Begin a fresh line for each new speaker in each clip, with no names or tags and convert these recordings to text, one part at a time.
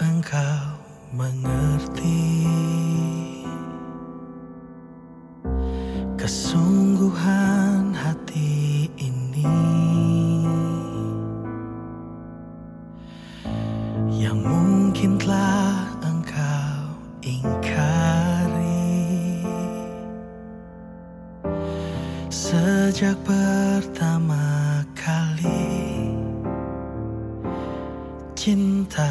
engkau mengerti. Kesungguhan hati ini yang mungkin telah engkau ingkari. Sejak pertama cinta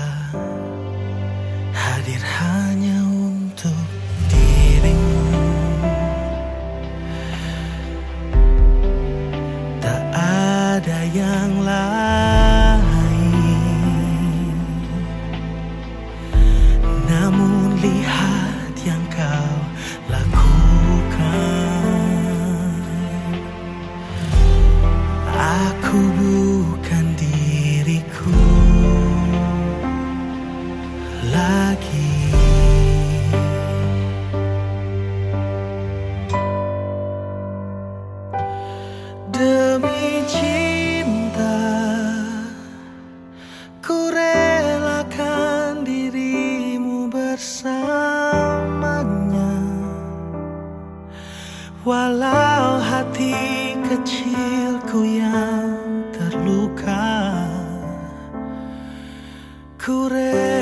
hadir hanya untuk dirimu. Tak ada yang lain. Namun lihat yang kau lakukan. Aku bukan ku relakan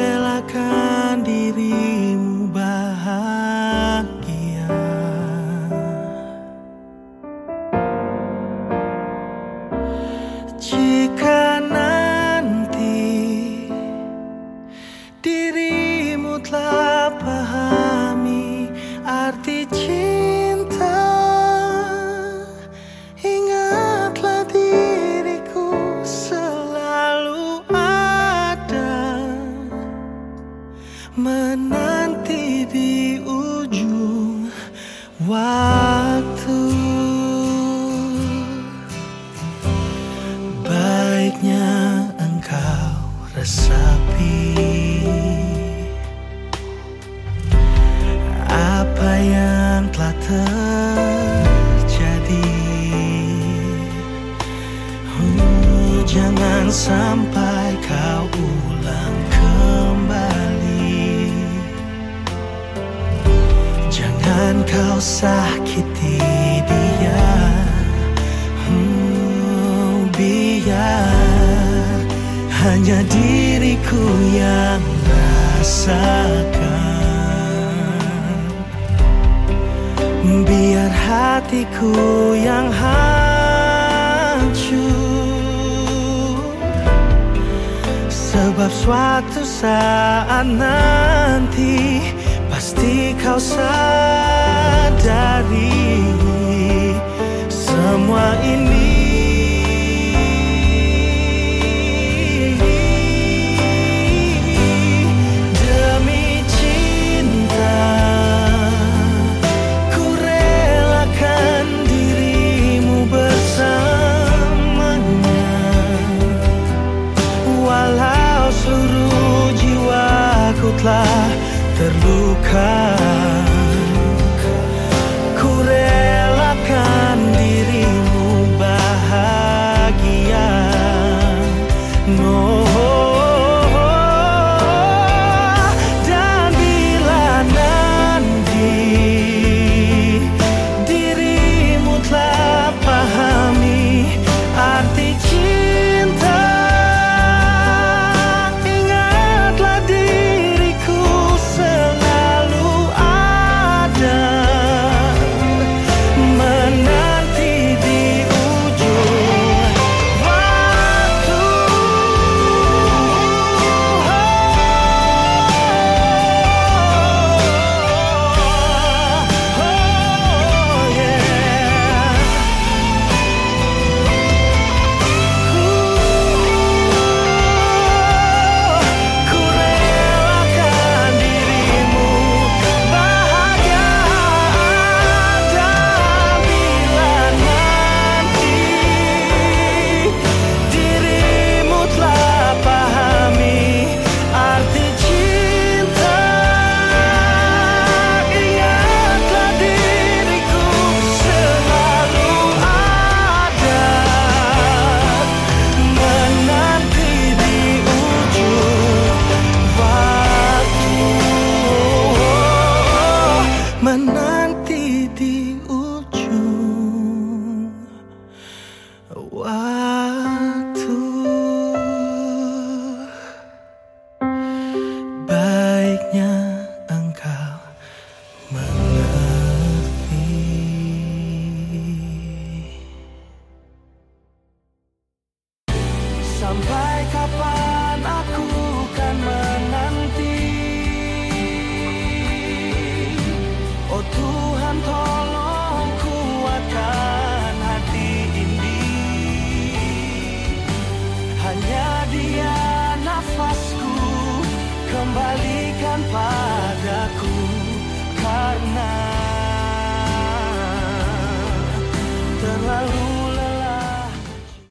waktu. Baiknya engkau resapi apa yang telah terjadi. Oh, jangan sampai kau ulang jangan kau sakiti dia. Oh, biar hanya diriku yang rasakan. Biar hatiku yang hancur. Sebab suatu saat nanti pasti kau sadari semua ini Sampai kapan aku kan menanti? Oh Tuhan tolong kuatkan hati ini. Hanya dia nafasku Kembalikan padaku. Karena